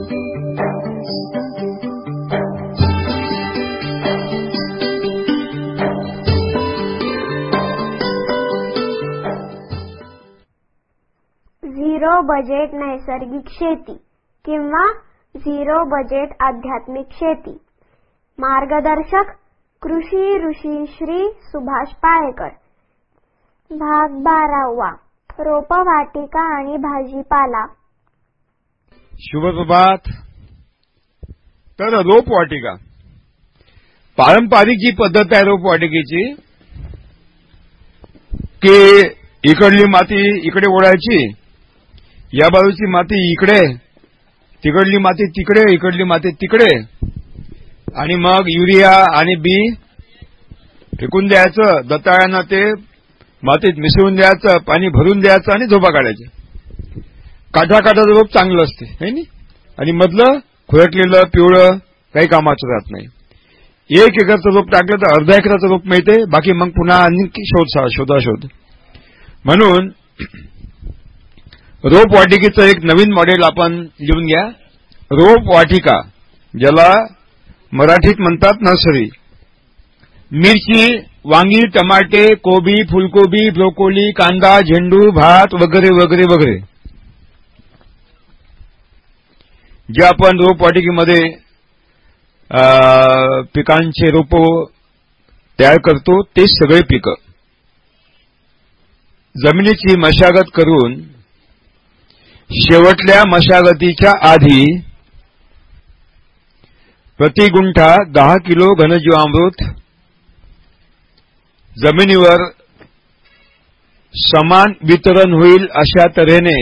Zero budget नैसर्गिक शेती किंवा झिरो बजेट आध्यात्मिक शेती. मार्गदर्शक कृषी ऋषी श्री सुभाष पाळेकर. भाग बारावा. रोपवाटिका आणि भाजीपाला. शुभप्रभात तर रोपवाटिका पारंपरिक जी पद्धत आहे रोपवाटिकेची की इकडली माती इकडे ओढायची या बाजूची माती इकडे तिकडली माती तिकडे इकडली माती तिकडे आणि मग युरिया आणि बी फेकून द्यायचं दताळ्यांना ते मातीत मिसळून द्यायचं पाणी भरून द्यायचं आणि झोपा काढायचे. काठाकाठाचं रोप चांगलं असते है नी? आणि मधलं खुरटलेलं पिवळं काही कामाचं राहत नाही. एक एकरचं रोप टाकलं तर अर्धा एकराचं रोप मिळते बाकी मग पुन्हा आणखी शोध शोधाशोध. म्हणून रोप वाटिकेचं एक नवीन मॉडेल आपण लिहून घ्या. रोप वाटिका ज्याला मराठीत म्हणतात नर्सरी. मिरची वांगी टमाटे कोबी फुलकोबी ब्रोकोली कांदा झेंडू भात वगैरे वगैरे वगैरे. जे आपण रोपवाटिकेमध्ये पिकांचे रोप तयार करतो ते सगळे पिकं. जमिनीची मशागत करून शेवटल्या मशागतीच्या आधी प्रतिगुंठा दहा किलो घनजीवामृत जमिनीवर समान वितरण होईल अशा तऱ्हेने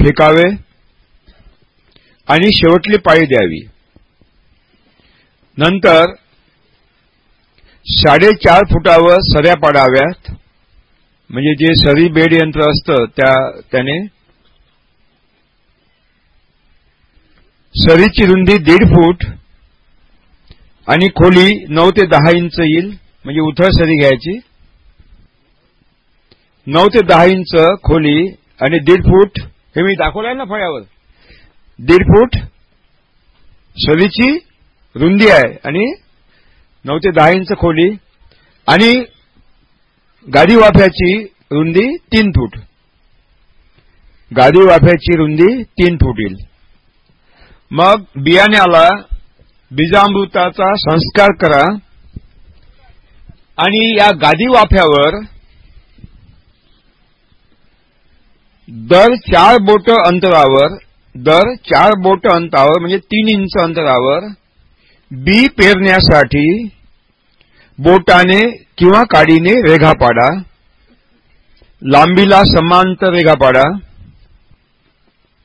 फेकावे. आणि शेवटली पाळी द्यावी. नंतर साडेचार फुटावर सऱ्या पाडाव्यात. म्हणजे जे सरी बेड यंत्र असतं त्या त्याने सरीची रुंदी दीड फूट आणि खोली नऊ ते दहा इंच येईल म्हणजे उथळ सरी घ्यायची. नऊ ते दहा इंच खोली आणि दीड फूट हे मी दाखवलंय ना फळ्यावर? दीड फूट सरीची रुंदी आहे आणि नऊ ते दहा इंच खोली आणि गादी वाफ्याची रुंदी तीन फूट. गादी वाफ्याची रुंदी तीन फूट येईल. मग बियाण्याला बीजामृताचा संस्कार करा आणि या गादी वाफ्यावर दर चार बोट अंतरावर दर चार बोट अंतरावर म्हणजे तीन इंच अंतरावर बी पेरण्यासाठी बोटाने किंवा काडीने रेघा पाडा लांबीला समांतर रेघा पाडा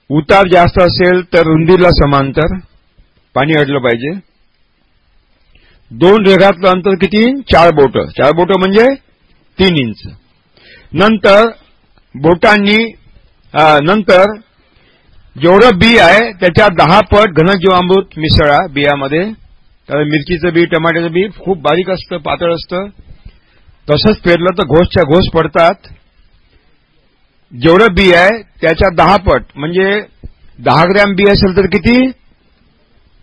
उतार जास्त असेल तर रुंदीला समांतर पाणी अडलं पाहिजे. दोन रेघातलं अंतर किती? चार बोट. चार बोट म्हणजे तीन इंच. नंतर बोटांनी नंतर जेवढं बी आहे त्याच्या दहा पट घनजीवामृत मिसळा बियामध्ये. तर मिरचीचं बी टमाट्याचं बी खूप बारीक असतं पातळ असतं. तसंच पेरलं तर घोसच्या घोस पडतात. जेवढं बी आहे त्याच्या दहा पट म्हणजे दहा ग्रॅम बी असेल तर किती?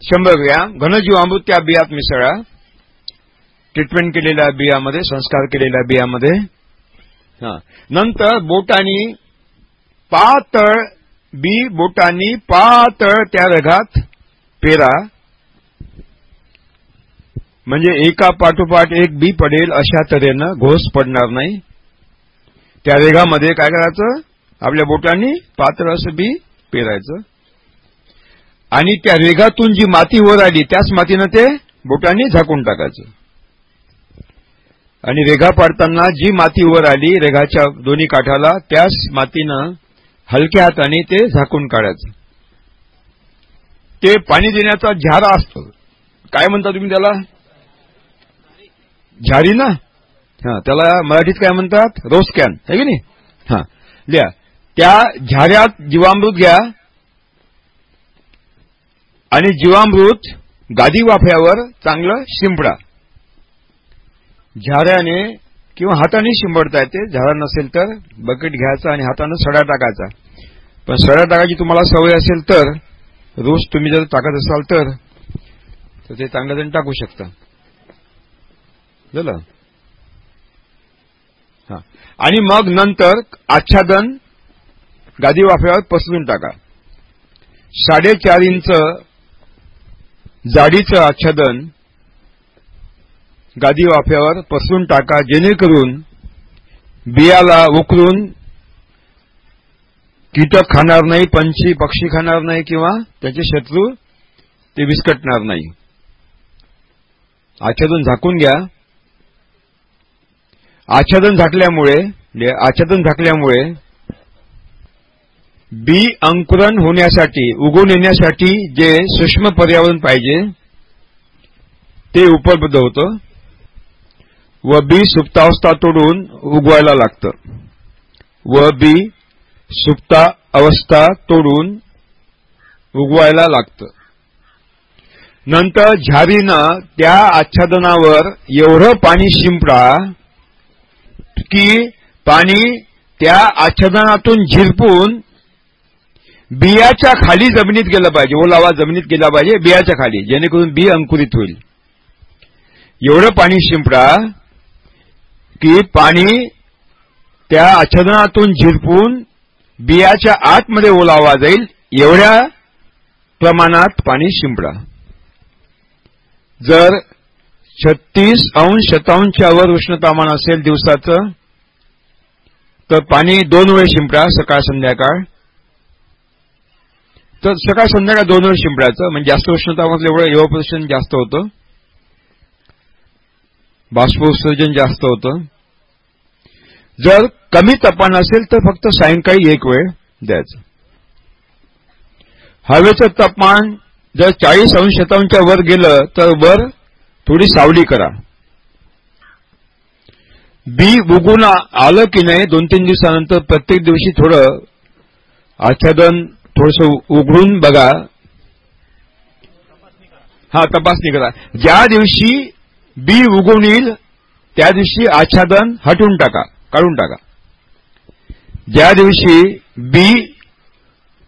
शंभर ग्रॅम. घनजीवामृत त्या बियात मिसळा ट्रीटमेंट केलेल्या बियामध्ये संस्कार केलेल्या बियामध्ये. नंतर बोटानी पातळ बी बोटांनी पातळ त्या रघात पेरा. म्हणजे एका पाठोपाठ एक बी पडेल अशा तऱ्हेनं घोस पडणार नाही. त्या रेघामध्ये काय करायचं? आपल्या बोटांनी पात्र असं बी पेरायचं. आणि त्या रेघातून जी माती वर आली त्याच मातीनं ते बोटांनी झाकून टाकायचं. आणि रेघा पाडताना जी माती वर आली रेघाच्या दोन्ही काठाला त्याच मातीनं हलक्या हाताने ते झाकून काढायचं. ते पाणी देण्याचा झारा असतो. काय म्हणता तुम्ही त्याला? झारी ना? हा त्याला मराठीत काय म्हणतात? रोज कॅन. आहे की नाही? हा. लिहा. त्या झाऱ्यात जीवामृत घ्या. आणि जीवामृत गादी वाफ्यावर चांगलं शिंपडा. झाऱ्याने किंवा हाताने शिंपडता येते झाडा नसेल तर बकेट घ्यायचा आणि हातानं सडा टाकायचा. पण सडा टाकायची तुम्हाला सवय असेल तर रोज तुम्ही जर टाकत असाल तर तर ते चांगलं जण टाकू शकता. झालं? हा. आणि मग नंतर आच्छादन गादी वाफ्यावर पसरून टाका. साडेचार इंच जाडीचं आच्छादन गादी वाफ्यावर पसरून टाका जेणेकरून बियाला उकरून कीटक खाणार नाही पंछी पक्षी खाणार नाही किंवा त्याचे शत्रू ते विस्कटणार नाही. आच्छादन झाकून घ्या. आच्छादन झाकल्यामुळे म्हणजे आच्छादन झाकल्यामुळे बी अंकुरण होण्यासाठी उगवून येण्यासाठी जे सूक्ष्म पर्यावरण पाहिजे ते उपलब्ध होतं व बी सुप्तावस्था तोडून उगवायला लागतं. व बी सुप्ता अवस्था तोडून उगवायला लागतं. नंतर झारीनं त्या आच्छादनावर एवढं पाणी शिंपडा की पाणी त्या आच्छादनातून झिरपून बियाच्या खाली जमिनीत गेलं पाहिजे. ओलावा जमिनीत गेला पाहिजे बियाच्या खाली जेणेकरून बी अंकुरित होईल. एवढं पाणी शिंपडा की पाणी त्या आच्छादनातून झिरपून बियाच्या आतमध्ये ओलावा जाईल एवढ्या प्रमाणात पाणी शिंपडा. जर छत्तीस अंश शतांशच्या वर उष्णतामान असेल दिवसाचं तर पाणी दोन वेळ शिंपडा सकाळ संध्याकाळ. तर सकाळ संध्याकाळ दोन वेळ शिंपडायचं म्हणजे जास्त उष्णतामानलं एवढं एव्हापोरेशन जास्त होतं. बाष्पोत्सर्जन जास्त होतं. जर कमी तपान असेल तर फक्त सायंकाळी एक वेळ द्यायचं. हवेचं तापमान जर चाळीस अंश वर गेलं तर वर थोडी सावली करा. बी उगून आलं की नाही दोन तीन दिवसानंतर प्रत्येक दिवशी थोडं आच्छादन थोडस उघडून बघा. हा तपासणी करा. ज्या दिवशी बी उगवून येईल त्या दिवशी आच्छादन हटवून टाका. काढून टाका. ज्या दिवशी बी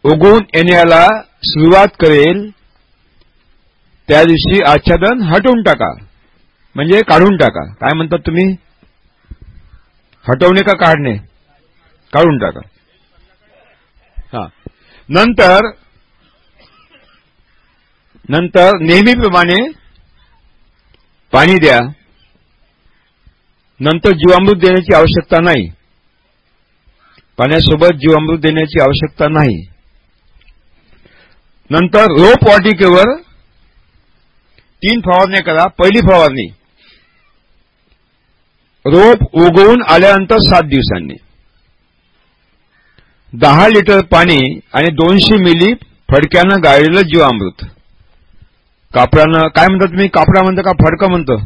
उगवून येण्याला सुरुवात करेल त्या दिवशी आच्छादन हटवून टाका. म्हणजे काढून टाका. काय म्हणतात तुम्ही? हटवणे का काढणे? काढून टाका. हा. नंतर नंतर नेहमीप्रमाणे पाणी द्या. नंतर जीवामृत देण्याची आवश्यकता नाही. पाण्यासोबत जीवामृत देण्याची आवश्यकता नाही. नंतर रोप वाटिकेवर तीन फवारण्या करा. पहिली फवारणी रोप उगवून आल्यानंतर सात दिवसांनी. दहा लिटर पाणी आणि दोनशे मिली फडक्यानं गाळलेलं जीवामृत. कापडानं काय म्हणतात तुम्ही? कापडा म्हणतं का फडकं म्हणतो?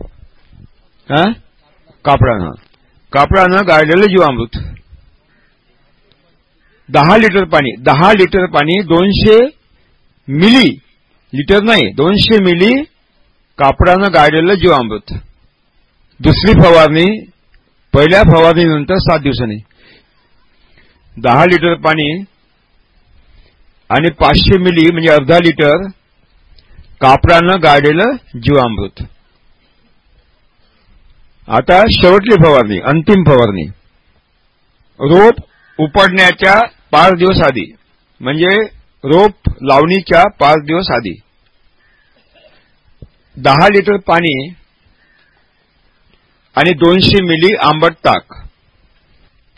हा? कापडानं. कापडानं गाळलेलं जीवामृत. दहा लिटर पाणी दहा लिटर पाणी दोनशे मिली लिटर नाही दोनशे मिली कापडानं गाळलेलं जीवामृत. दुसरी फवारणी पहिल्या फवारणीनंतर सात दिवसांनी. दहा लिटर पाणी आणि पाचशे मिली म्हणजे अर्धा लिटर कापडानं गाळलेलं जीवामृत. आता शेवटली फवारणी अंतिम फवारणी. रोप उपडण्याच्या पाच दिवस आधी म्हणजे रोप लावणीच्या पाच दिवस आधी. दहा लिटर पाणी आणि दोनशे मिली आंबट ताक.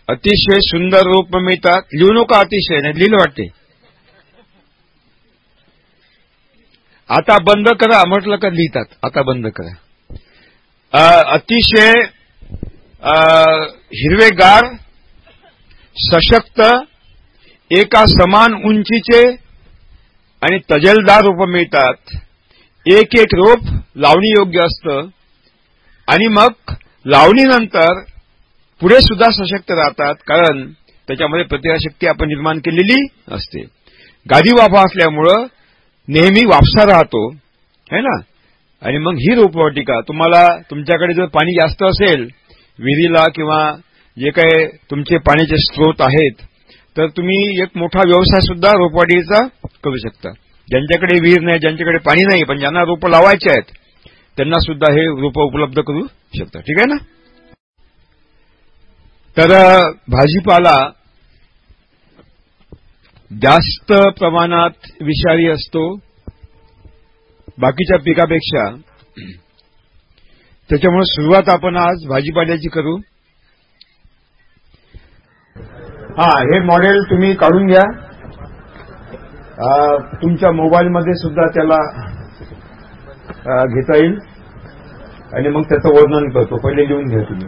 अतिशय सुंदर रोप मिळतात. लिहू नका अतिशय नाही लिहिलं वाटते. आता बंद करा म्हटलं का लिहितात? आता बंद करा. अतिशय हिरवेगार सशक्त एका समान उंचीचे आणि तजेलदार रोप मिळतात. एक एक रोप लावणी योग्य असतं. आणि मग लावणीनंतर पुढे सुद्धा सशक्त राहतात कारण त्याच्यामध्ये प्रतिकारशक्ती आपण निर्माण केलेली असते. गादी वाफा असल्यामुळं नेहमी वापसा राहतो. है ना? आणि मग ही रोपवाटिका तुम्हाला तुमच्याकडे जर पाणी जास्त असेल विहिरीला किंवा जे काही तुमचे पाण्याचे स्रोत आहेत तर तुम्ही एक मोठा व्यवसाय सुद्धा रोपवाटिकेचा करू शकता. ज्यांच्याकडे विहीर नाही ज्यांच्याकडे पाणी नाही पण ज्यांना रोपं लावायचे आहेत त्यांना सुद्धा हे रोपं उपलब्ध करू शकता. ठीक आहे ना? तर भाजीपाला जास्त प्रमाणात विषारी असतो बाकीच्या पिकापेक्षा. त्याच्यामुळे सुरुवात आपण आज भाजीपाल्याची करू. हा हे मॉडेल तुम्ही काढून घ्या. तुमच्या मोबाईलमध्ये सुद्धा त्याला घेता येईल. आणि मग त्याचं वर्णन करतो. पहिले लिहून घ्या तुम्ही.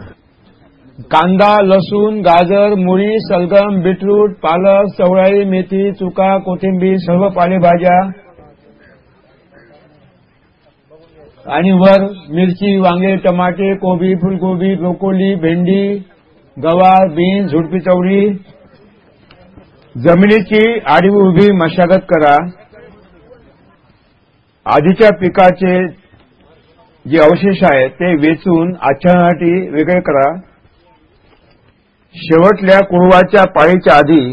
कांदा लसूण गाजर मुळी सलगम बीटरूट पालक चवळाई मेथी चुका कोथिंबीर सर्व पालेभाज्या आणि वर मिरची वांगे टमाटे कोबी फुलकोबी ब्रोकोली भेंडी गवार बीन झुडपी चवळी. जमिनीची आडी उभी मशागत करा. आधीच्या पिकाचे जे अवशेष आहेत ते वेचून आच्छादनासाठी वेगळे करा. शेवटल्या कुळवाच्या पाळीच्या आधी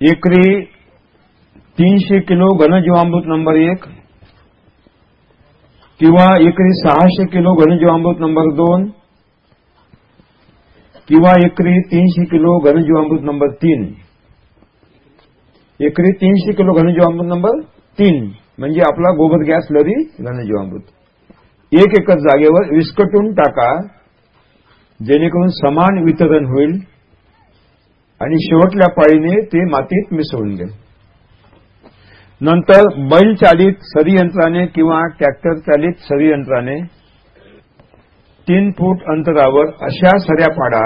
एकरी तीनशे किलो घनजीवामृत नंबर एक किंवा एकरी सहाशे किलो घनजीवामृत नंबर दोन किंवा एकरी तीनशे किलो घनजीवामृत नंबर तीन. एकरी तीनशे किलो घनजीवामृत नंबर तीन म्हणजे आपला गोबर गॅस लरी घनजीवामृत एक एकच जागेवर विस्कटून टाका जेणेकरून समान वितरण होईल आणि शेवटल्या पाळीने ते मातीत मिसळून घ्या नंतर बैल चालित सरीयंत्राने किंवा ट्रॅक्टर चालित सरीयंत्राने तीन फूट अंतरावर अशा सऱ्या पाडा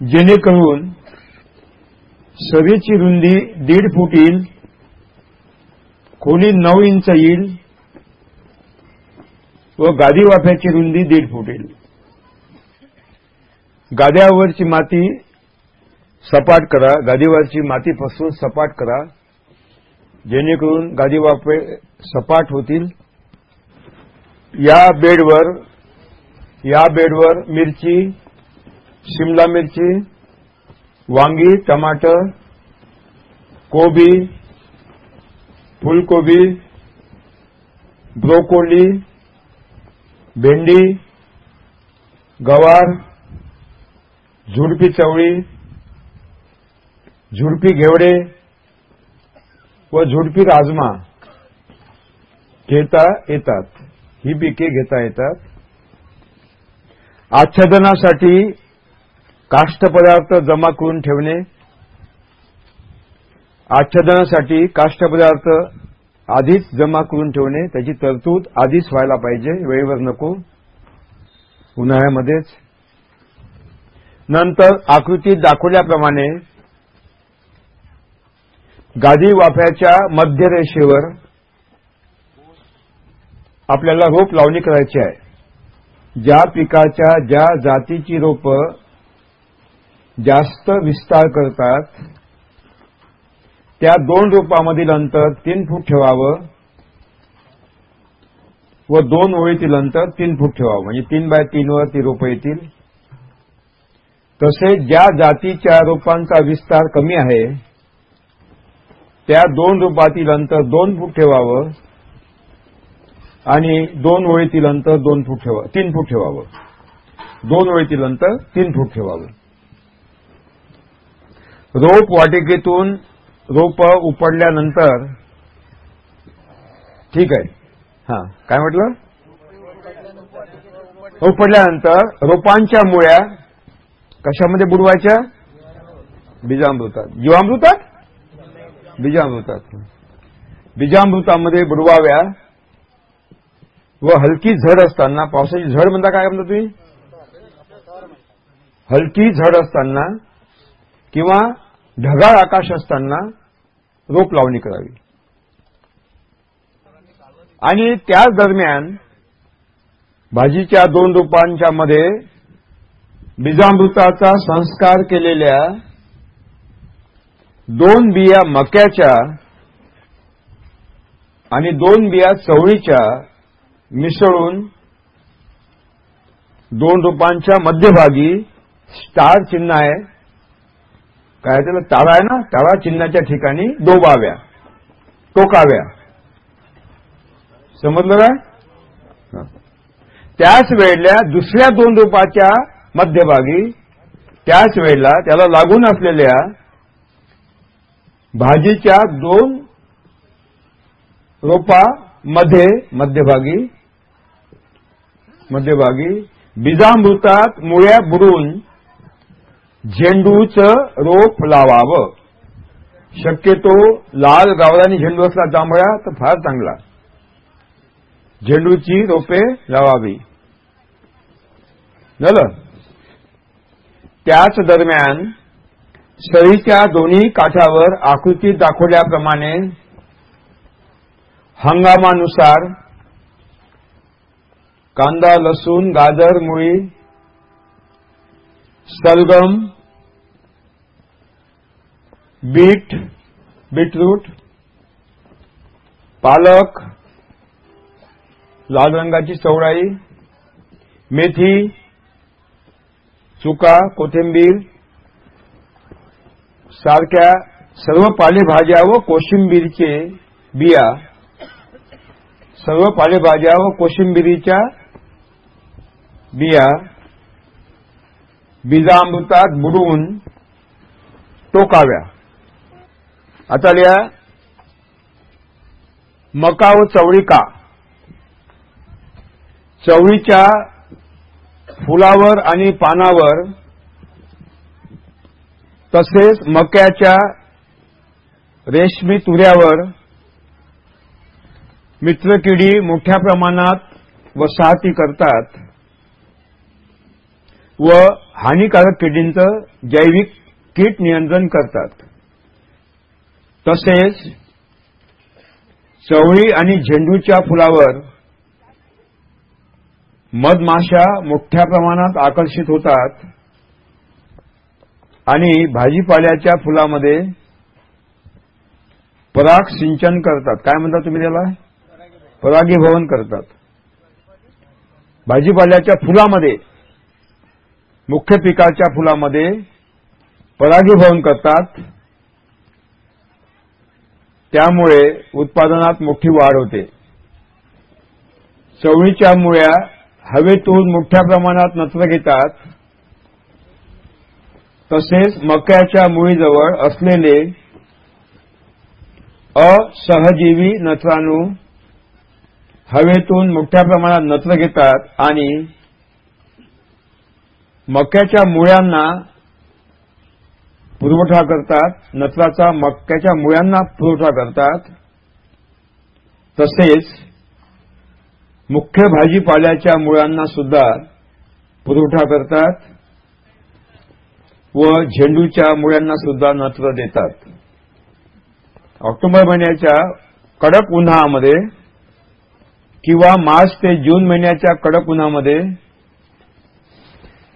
जेणेकरून सरीची रुंदी दीड फूट येईल खोली नऊ इंच येईल व गादी वाफ्याची रुंदी दीड फूट येईल. गाद्यावरची माती सपाट करा गादीवरची माती पासून सपाट करा. जेणेकरून गादी सपाट होतील. या बेडवर या बेडवर मिरची शिमला मिरची वांगी टमाटर कोबी फुलकोबी ब्रोकोली भेंडी गवार झुडपी चवळी झुडपी घेवडे व झुडपी राजमा घेता येतात. ही पिके घेता येतात. आच्छादनासाठी काष्ट पदार्थ जमा करून ठेवणे. आच्छादनासाठी काष्ट पदार्थ आधीच जमा करून ठेवणे. त्याची तरतूद आधीच व्हायला पाहिजे. वेळेवर नको. उन्हाळ्यामध्येच. नंतर आकृतीत दाखवल्याप्रमाणे गादी वाफ्याच्या मध्यरेषेवर आपल्याला रोप लावणी करायची आहे. ज्या पिकाच्या ज्या जातीची रोपं जास्त विस्तार करतात त्या दोन रोपामधील अंतर तीन फूट ठेवावं व दोन ओळीतील अंतर तीन फूट ठेवावं. म्हणजे तीन बाय तीनवर ती रोपं येतील. तसेच ज्या जातीच्या रोपांचा विस्तार कमी आहे त्या दोन रोपातील अंतर दोन फूट ठेवावं आणि दोन ओळीतील अंतर दोन फूट ठेवा तीन फूट ठेवावं. दोन ओळीतील अंतर तीन फूट ठेवावं. रोप वाटिकेतून रोप उपडल्यानंतर ठीक आहे. हा काय म्हटलं? उपडल्यानंतर रोपांच्या मुळ्या कशामध्ये बुडवायच्या? बीजामृतात. जीवामृतात? बीजामृतात. बीजामृतामध्ये बुडवाव्या व हलकी झड असताना पावसाची झड म्हणता काय म्हणता तुम्ही? हलकी झड असताना किंवा ढगाळ आकाश असताना रोप लावणी करावी. आणि त्याच दरम्यान भाजीच्या दोन रोपांच्या मध्ये बीजामृताचा संस्कार केलेल्या दोन बिया मक्याच्या आणि दोन बिया चवळीच्या मिसळून दोन रोपांच्या मध्यभागी स्टार चिन्ह आहे. काय त्याला? ताळा आहे ना? ताळा चिन्हाच्या ठिकाणी डोबाव्या टोकाव्या. समजलं काय? त्याच वेळेला दुसऱ्या दोन रोपाच्या मध्यभागी त्याच वेळेला त्याला लागून असलेल्या भाजीच्या दोन रोपा मध्ये मध्यभागी मध्यभागी बीजामृतात मुळ्या बुडून झेंडूचं रोप लावावं. शक्यतो लाल गावरानी झेंडू असला जांभळा तर फार चांगला. झेंडूची रोपे लावावी. झालं? त्याच दरम्यान सळीच्या दोन्ही काठावर आकृतीत दाखवल्याप्रमाणे हंगामानुसार कांदा लसूण गाजर मुळी सलगम बीट बीटरूट पालक लाल रंगाची चवळाई मेथी चुका कोथिंबीर सारख्या सर्व पालेभाज्या व कोशिंबीरचे बिया सर्व पालेभाज्या व कोशिंबिरीच्या बिया बीजामृतात बुडवून टोकाव्या. आता लिहा मका व चवळी का चवळीच्या फुलावर आणि पानावर तसेच मक्याच्या रेशमी तुऱ्यावर मित्रकिडी मोठ्या प्रमाणात वसाहती करतात व हानिकारक किडींचं जैविक कीट नियंत्रण करतात. तसेच चवळी आणि झेंडूच्या फुलावर मधमाशा मोठ्या प्रमाणात आकर्षित होतात. आणि भाजीपाल्याच्या फुलामध्ये पराग सिंचन करतात. काय म्हणता तुम्ही त्याला? परागीभवन करतात. भाजीपाल्याच्या फुलामध्ये मुख्य पिकाच्या फुलामध्ये परागीभवन करतात. त्यामुळे उत्पादनात मोठी वाढ होते. चवळीच्या मुळ्या हवेतून मोठ्या प्रमाणात नत्र घेतात. तसेच मक्याच्या मुळीजवळ असलेले असहजीवी नत्राणू हवेतून मोठ्या प्रमाणात नत्र घेतात आणि मक्याच्या मुळ्यांना पुरवठा करतात नत्राचा मक्याच्या मुळ्यांना पुरवठा करतात. तसेच मुख्य भाजीपाल्याच्या मुळांना सुद्धा पुरवठा करतात. व झेंडूच्या मुळ्यांना सुद्धा नत्र देतात. ऑक्टोबर महिन्याच्या कडक उन्हामध्ये किंवा मार्च ते जून महिन्याच्या कडक उन्हामध्ये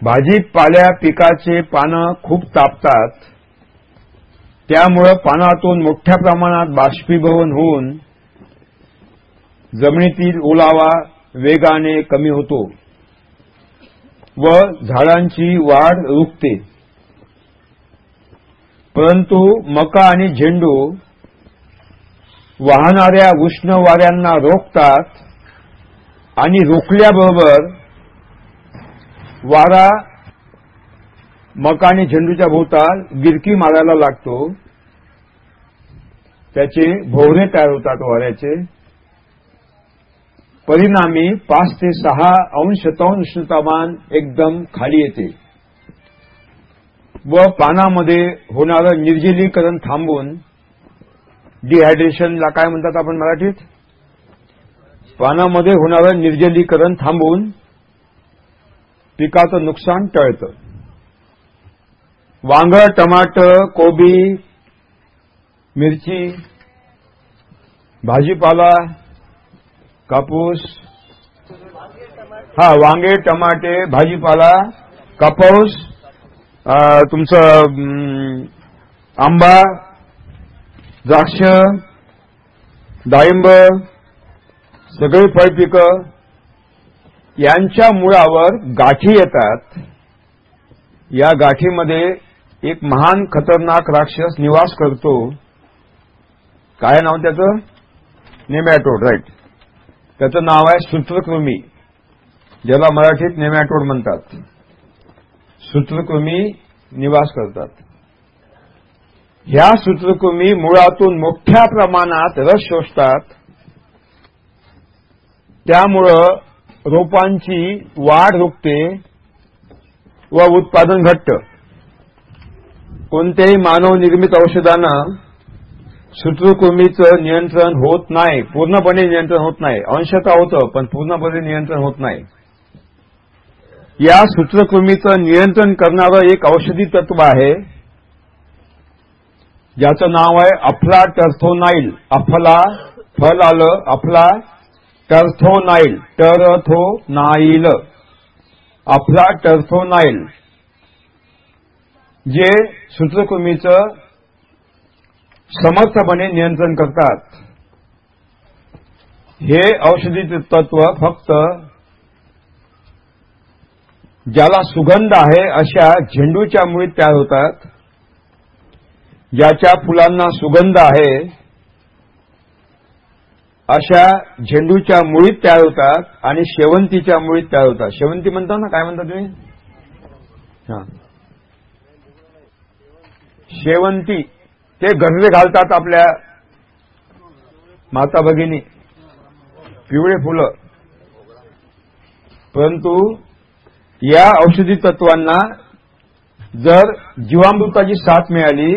भाजीपाल्या पिकाचे पानं खूप तापतात. त्यामुळं पानातून मोठ्या प्रमाणात बाष्पीभवन होऊन जमिनीतील ओलावा वेगाने कमी होतो व झाडांची वाढ रुकते परंतु मका आणि झेंडू वाहणाऱ्या उष्ण वाऱ्यांना रोखतात आणि रोखल्याबरोबर वारा मका आणि झेंडूच्या भोवताल गिरकी मारायला लागतो. त्याचे भोवरे तयार होतात वाऱ्याचे. परिणामी पाच ते सहा अंश शतांश उष्णतामान एकदम खाली येते. व पानामध्ये होणारं निर्जलीकरण थांबून डिहायड्रेशनला काय म्हणतात आपण मराठीत? पानामध्ये होणारं निर्जलीकरण थांबून पिकाचं नुकसान टळतं. वांग टमाटर कोबी मिरची भाजीपाला कापूस हा वांगे टमाटे भाजीपाला कापूस तुमचं आंबा द्राक्ष डाळिंब सगळी फळपिकं यांच्या मुळावर गाठी येतात. या गाठीमध्ये एक महान खतरनाक राक्षस निवास करतो. काय नाव त्याचं? नेमॅटोड राईट त्याचं नाव आहे सूत्रकृमी ज्याला मराठीत नेमॅटोड म्हणतात. सूत्रकृमी निवास करतात. ह्या सूत्रकृमी मुळातून मोठ्या प्रमाणात रस शोषतात. त्यामुळं रोपांची वाढ रुकते व उत्पादन घट्ट कोणत्याही मानव निर्मित सूत्रकृमीचं नियंत्रण होत नाही. पूर्णपणे नियंत्रण होत नाही. अंशता होतं पण पूर्णपणे नियंत्रण होत नाही. या सूत्रकृमीचं नियंत्रण करणारं एक औषधी तत्व आहे. ज्याचं नाव आहे अफला टर्थोनाईल अफला फल आलं अफला टर्थोनाईल टरथोनाईल अफला टर्थोनाईल जे सूत्रकृमीचं समर्थपणे नियंत्रण करतात. हे औषधी तत्व फक्त ज्याला सुगंध आहे अशा झेंडूच्या मुळीत तयार होतात. ज्याच्या फुलांना सुगंध आहे अशा झेंडूच्या मुळीत तयार होतात आणि शेवंतीच्या मुळीत तयार होतात. शेवंती म्हणता ना काय म्हणता तुम्ही? हा. शेवंती. ते गजरे घालतात आपल्या माता भगिनी. पिवळे फुलं. परंतु या औषधी तत्वांना जर जीवामृताची साथ मिळाली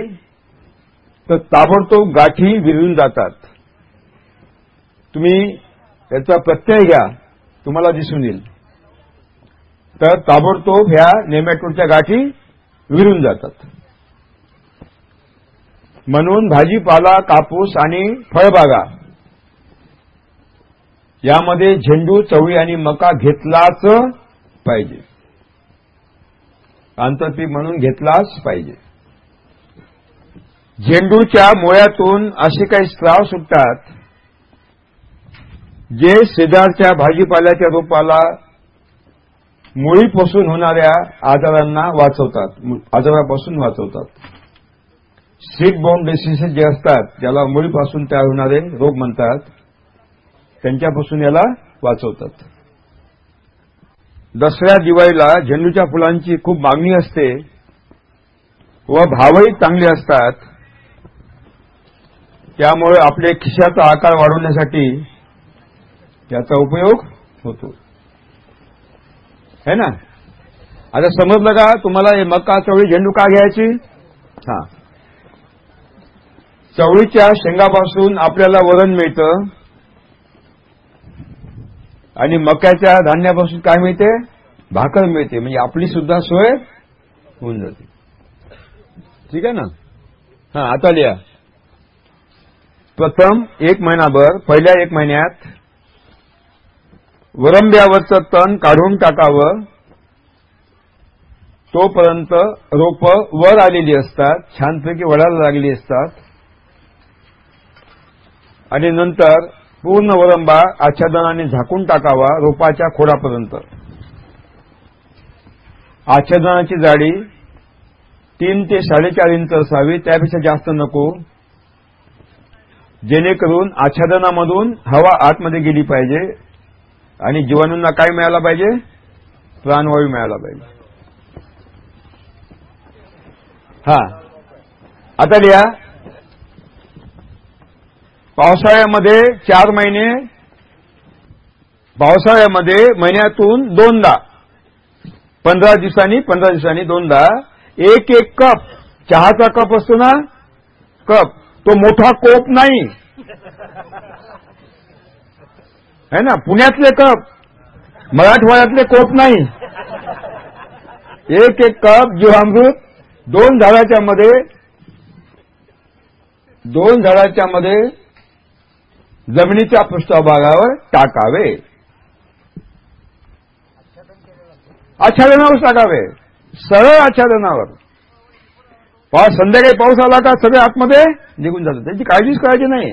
तर ताबडतोब गाठी विरून जातात. तुम्ही याचा प्रत्यय घ्या तुम्हाला दिसून येईल. तर ताबडतोब ह्या नेमॅटोडच्या गाठी विरून जातात. म्हणून भाजीपाला कापूस आणि फळबागा यामध्ये झेंडू चवळी आणि मका घेतलाच पाहिजे. आंतरपीक म्हणून घेतलाच पाहिजे. झेंडूच्या मुळ्यातून असे काही स्त्राव सुटतात जे शेजारच्या भाजीपाल्याच्या रोपाला मुळीपासून होणाऱ्या आजारांना वाचवतात आजारापासून वाचवतात. सीड बोन डिसिसेस जे असतात ज्याला मुळीपासून तयार होणारे रोग म्हणतात त्यांच्यापासून याला वाचवतात. दसऱ्या दिवाळीला झेंडूच्या फुलांची खूप मागणी असते व भावही चांगले असतात. त्यामुळे आपले खिशाचा आकार वाढवण्यासाठी याचा उपयोग होतो. है ना? आता समजलं का? तुम्हाला हे मका चवळी झेंडू का घ्यायची? हा. चवळीच्या शेंगापासून आपल्याला वरण मिळतं. आणि मक्याच्या धान्यापासून काय मिळते? भाकर मिळते. म्हणजे आपली सुद्धा सोय होऊन जाते. ठीक आहे ना? हा आता लिहा. प्रथम एक महिनाभर पहिल्या एक महिन्यात वरंब्यावरचं तण काढून टाकावं. तोपर्यंत रोप वर आलेली असतात छानपैकी वडायला लागली असतात. आणि नंतर पूर्ण वरंबा आच्छादनाने झाकून टाकावा रोपाच्या खोडापर्यंत. आच्छादनाची जाडी तीन ते साडेचार इंच असावी त्यापेक्षा जास्त नको. जेणेकरून आच्छादनामधून हवा आतमध्ये गेली पाहिजे आणि जीवाणूंना काय मिळाला पाहिजे? प्राणवायू मिळाला पाहिजे. हा. आता लिहा. पावसाळ्यामध्ये चार महिने पावसाळ्यामध्ये महिन्यातून दोनदा पंधरा दिवसांनी पंधरा दिवसांनी दोनदा. एक एक कप चहाचा कप असतो ना कप तो मोठा कोप नाही. है ना पुण्यातले कप मराठवाड्यातले कोप नाही. एक एक कप जीवामृत दोन झाडाच्या मध्ये दोन झाडाच्या मध्ये जमिनीच्या पृष्ठभागावर टाकावे. आच्छादनावर टाकावे. सरळ आच्छादनावर. पाऊस संध्याकाळी पाऊस आला का सगळे आतमध्ये निघून जातात. त्याची काळजीच करायची नाही.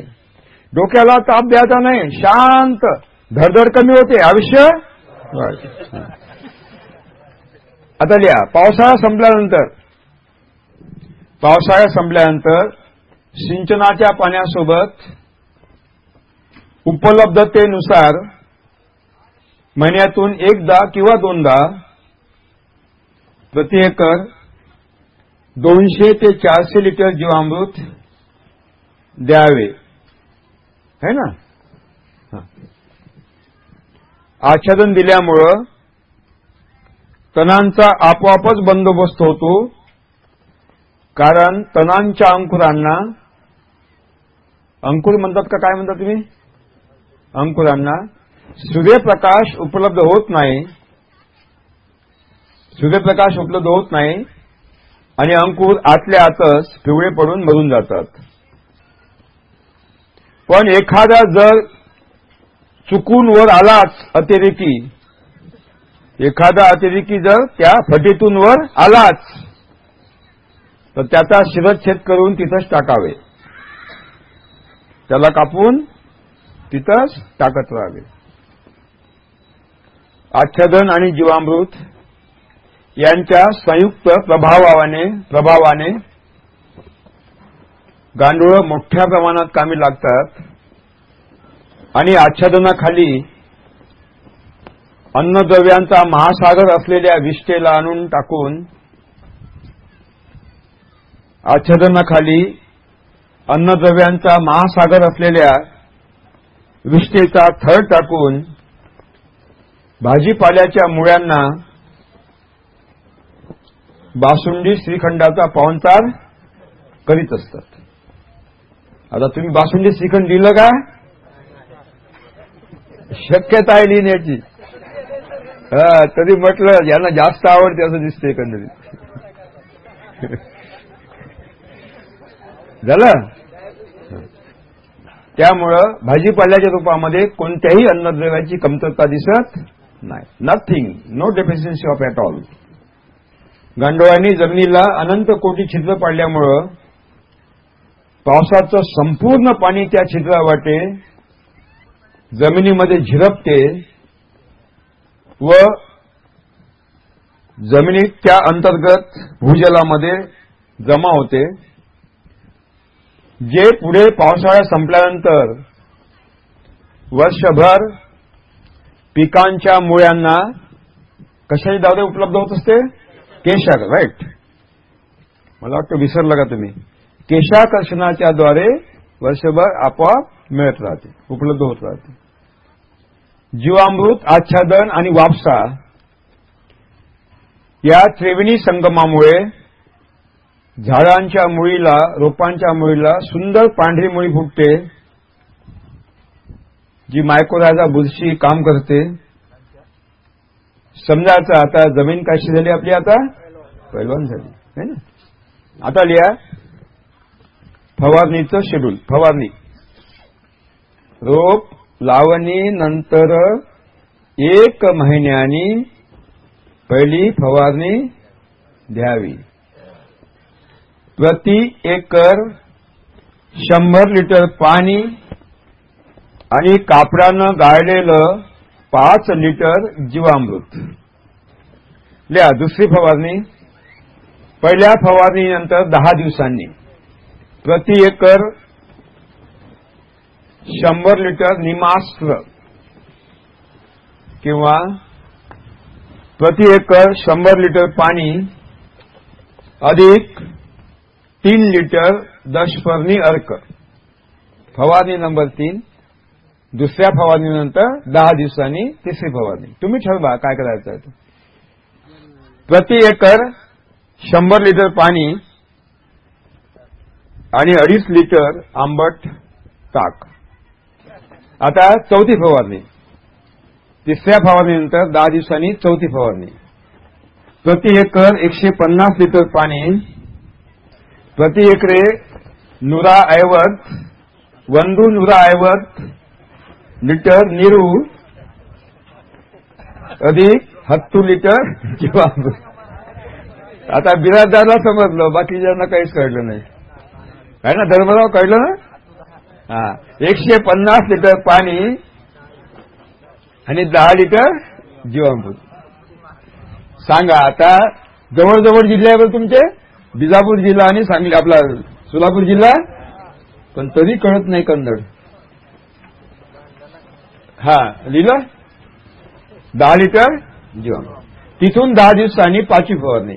डोक्याला ताप द्यायचा नाही. शांत. धडधड कमी होते. आयुष्य आता लिहा. पावसाळा संपल्यानंतर पावसाळा संपल्यानंतर सिंचनाच्या पाण्यासोबत उपलब्धतेनुसार महिन्यातून एकदा किंवा दोनदा प्रति एकर दोनशे ते चारशे लिटर जीवामृत द्यावे. है ना? आच्छादन दिल्यामुळं तणांचा आपोआपच बंदोबस्त होतो कारण तणांच्या अंकुरांना अंकुर म्हणतात का काय म्हणतात तुम्ही? अंकुरांना सूर्यप्रकाश उपलब्ध होत नाही. सूर्यप्रकाश उपलब्ध होत नाही आणि अंकुर आतल्या आतच पिवळे पडून मरून जातात. पण एखादा जर चुकून वर आलाच अतिरेकी एखादा अतिरेकी जर त्या फटीतून वर आलाच तर त्याचा शिरच्छेद करून तिथंच टाकावे. त्याला कापून तिथंच टाकत राहावे आच्छादन आणि जीवामृत यांच्या संयुक्त प्रभावाने प्रभावाने गांडूळ मोठ्या प्रमाणात कामी लागतात आणि आच्छादनाखाली अन्नद्रव्यांचा महासागर असलेल्या विष्टेला आणून टाकून आच्छादनाखाली अन्नद्रव्यांचा महासागर असलेल्या विष्टेचा थर टाकून भाजीपाल्याच्या मुळ्यांना बासुंडी श्रीखंडाचा पावनचार करीत असतात. आता तुम्ही बासुंडी श्रीखंड दिलं का? शक्यता आहे लिहिण्याची. हा तरी म्हटलं यांना जास्त आवडते असं दिसतं एकंदरीत. झालं? त्यामुळं भाजीपाल्याच्या रूपामध्ये कोणत्याही अन्नद्रव्याची कमतरता दिसत नाही. Nothing no deficiency of at all गांडोळांनी जमिनीला अनंत कोटी छिद्र पाडल्यामुळं पावसाचं संपूर्ण पाणी त्या छिद्रावाटे जमिनीमध्ये झिरपते व जमिनीत त्या अंतर्गत भूजलामध्ये जमा होते. जे पुढे पावसाळा संपल्यानंतर वर्षभर पिकांच्या मुळ्यांना कशाची दावरे उपलब्ध होत असते? केशाक राईट मला वाटतं विसरलं का तुम्ही? केशाकर्षणाच्या द्वारे वर्षभर आपोआप मिळत राहते उपलब्ध होत राहते. जीवामृत आच्छादन आणि वापसा या त्रिवेणी संगमामुळे झाडांच्या मुळीला रोपांच्या मुळीला सुंदर पांढरी मुळी फुटते जी मायकोराजा बुरशी काम करते. समजायचं आता जमीन कशी झाली आपली आता? पैलवान झाली. है ना? आता लिहा. फवारणीचं शेड्यूल फवारणी. रोप लावणी नंतर एक महिन्यानी पहिली फवारणी द्यावी. प्रति एकर शंभर लिटर पाणी आणि कापडानं गाळलेलं पाच लिटर जीवामृत. लिहा दुसरी फवारणी. पहिल्या फवारणीनंतर दहा दिवसांनी. प्रति एकर शंभर लिटर निमास्त्र किंवा प्रति एकर शंभर लिटर पाणी अधिक तीन लिटर दशपर्णी अर्क. फवारणी नंबर तीन. दुसऱ्या फवारणीनंतर दहा दिवसांनी तिसरी फवारणी. तुम्ही ठरवा काय करायचं आहे ते. प्रति एकर शंभर लिटर पाणी आणि अडीच लिटर आंबट ताक. आता चौथी फवारणी. तिसऱ्या फवारणीनंतर दहा दिवसांनी चौथी फवारणी. प्रति एकर एकशे पन्नास लिटर पाणी प्रति एकरे नुरा ऐवत वंदू नुरा ऐवत लिटर निरू अधिक हत्तू लिटर किंवा आता बिराजदारला समजलं बाकीच्यांना काहीच कळलं नाही. आहे ना धर्मराव कळलं ना? हा. एकशे पन्नास लिटर पाणी आणि दहा लिटर जीवामृत. सांगा आता जवळजवळ जिल्ह्यावर तुमचे? बिजापूर जिल्हा आणि सांगली आपला सोलापूर जिल्हा? पण तरी कळत नाही कन्नड हा लिहिलं? दहा लिटर? जीवन तिथून दहा दिवसांनी पाचवी फवारणी.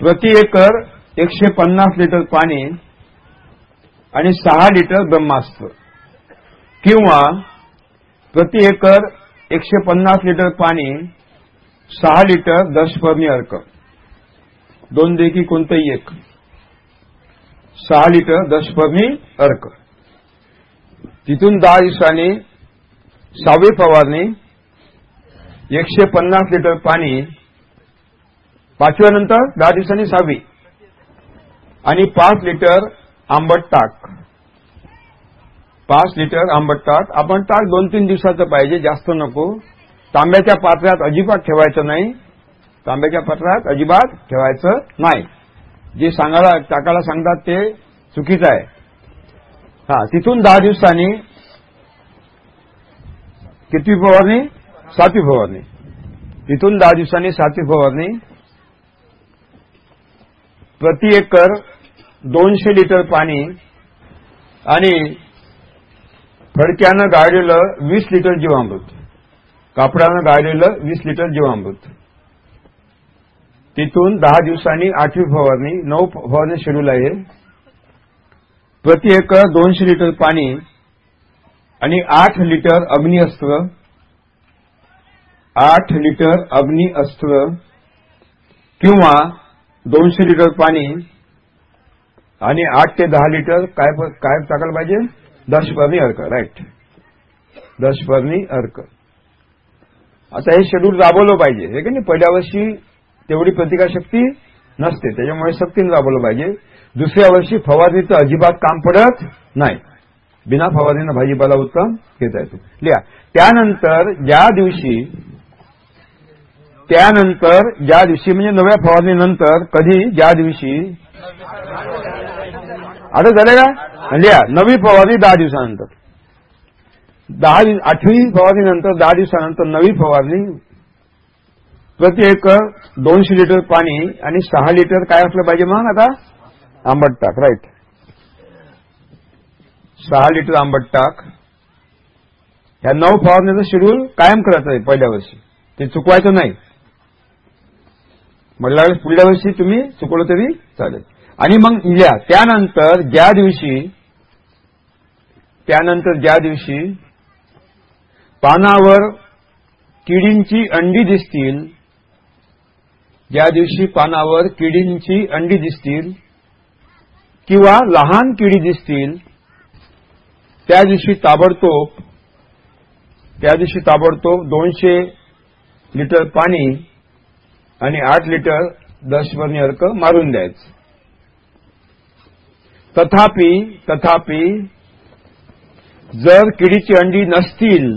प्रति एकर एकशे पन्नास लिटर पाणी आणि सहा लिटर ब्रह्मास्त्र. किंवा प्रति एकर एकशे पन्नास लिटर पाणी सहा लिटर दशपर्णी अर्क. दोन पैकी कोणतंही एक. सहा लिटर दशपर्णी अर्क. तिथून दहा दिवसांनी सहावी फवारणी एकशे पन्नास लिटर पाणी पाचव्यानंतर दहा दिवसांनी सहावी. आणि पाच लिटर आंबट ताक. पाच लिटर आंबट ताक. आपण ताक दोन तीन दिवसाचं पाहिजे जास्त नको. तांब्याच्या पात्रात अजिबात ठेवायचं नाही. तांब्याच्या पात्रात अजिबात ठेवायचं नाही. जे सांगायला टाकायला सांगतात ते चुकीचं आहे. हा तिथून दहा दिवसांनी कितवी फवारणी? सातवी फवारणी. तिथून दहा दिवसांनी सातवी फवारणी. प्रति एकर दोनशे लिटर पाणी आणि फडक्यानं गाळलेलं वीस लिटर जीवामृत कापडानं गाळलेलं वीस लिटर जीवामृत. तिथून दहा दिवसांनी आठवी फवारणी नऊ फवारणी शेड्यूल आहे. प्रति एकर दोनशे लिटर पाणी आणि आठ लिटर अग्निअस्त्र आठ लिटर अग्निअस्त्र किंवा दोनशे लिटर पाणी आणि आठ ते दहा लिटर काय काय टाकायला पाहिजे? दशपर्णी अर्क राईट दशपर्णी अर्क. आता हे शेड्यूल राबवलं पाहिजे हे की नाही? पहिल्या वर्षी तेवढी प्रतिकारशक्ती नसते. त्याच्यामुळे सक्तीने राबवलं पाहिजे दुसऱ्या वर्षी फवारणीचं अजिबात काम पडत नाही. बिना फवारणीनं भाजीपाला उत्तम घेता येतो. लिहा. त्यानंतर ज्या दिवशी त्यानंतर ज्या दिवशी म्हणजे नव्या फवारणीनंतर कधी ज्या दिवशी? आता झालं का? लिहा. नवी फवारणी दहा दिवसानंतर. दहा आठवी फवारणीनंतर दहा दिवसानंतर नवी फवारणी प्रति एकर दोनशे लिटर पाणी आणि सहा लिटर काय असलं पाहिजे मग आता? आंबट टाक राईट सहा लिटर आंबट टाक ह्या नऊ फवारण्याचं शेड्यूल कायम करायचं आहे पहिल्या वर्षी. ते चुकवायचं नाही. म्हटलं पुढल्या वर्षी तुम्ही चुकवलं तरी चालेल. आणि मग लिहा त्यानंतर ज्या दिवशी त्यानंतर ज्या दिवशी पानावर किडींची अंडी दिसतील ज्या दिवशी पानावर किडींची अंडी दिसतील किंवा लहान किडी दिसतील त्या दिवशी ताबडतोब त्या दिवशी ताबडतोब दोनशे लिटर पाणी आणि आठ लिटर दशवर्णी अर्क मारून द्यायचं. तथापि तथापि जर किडीची अंडी नसतील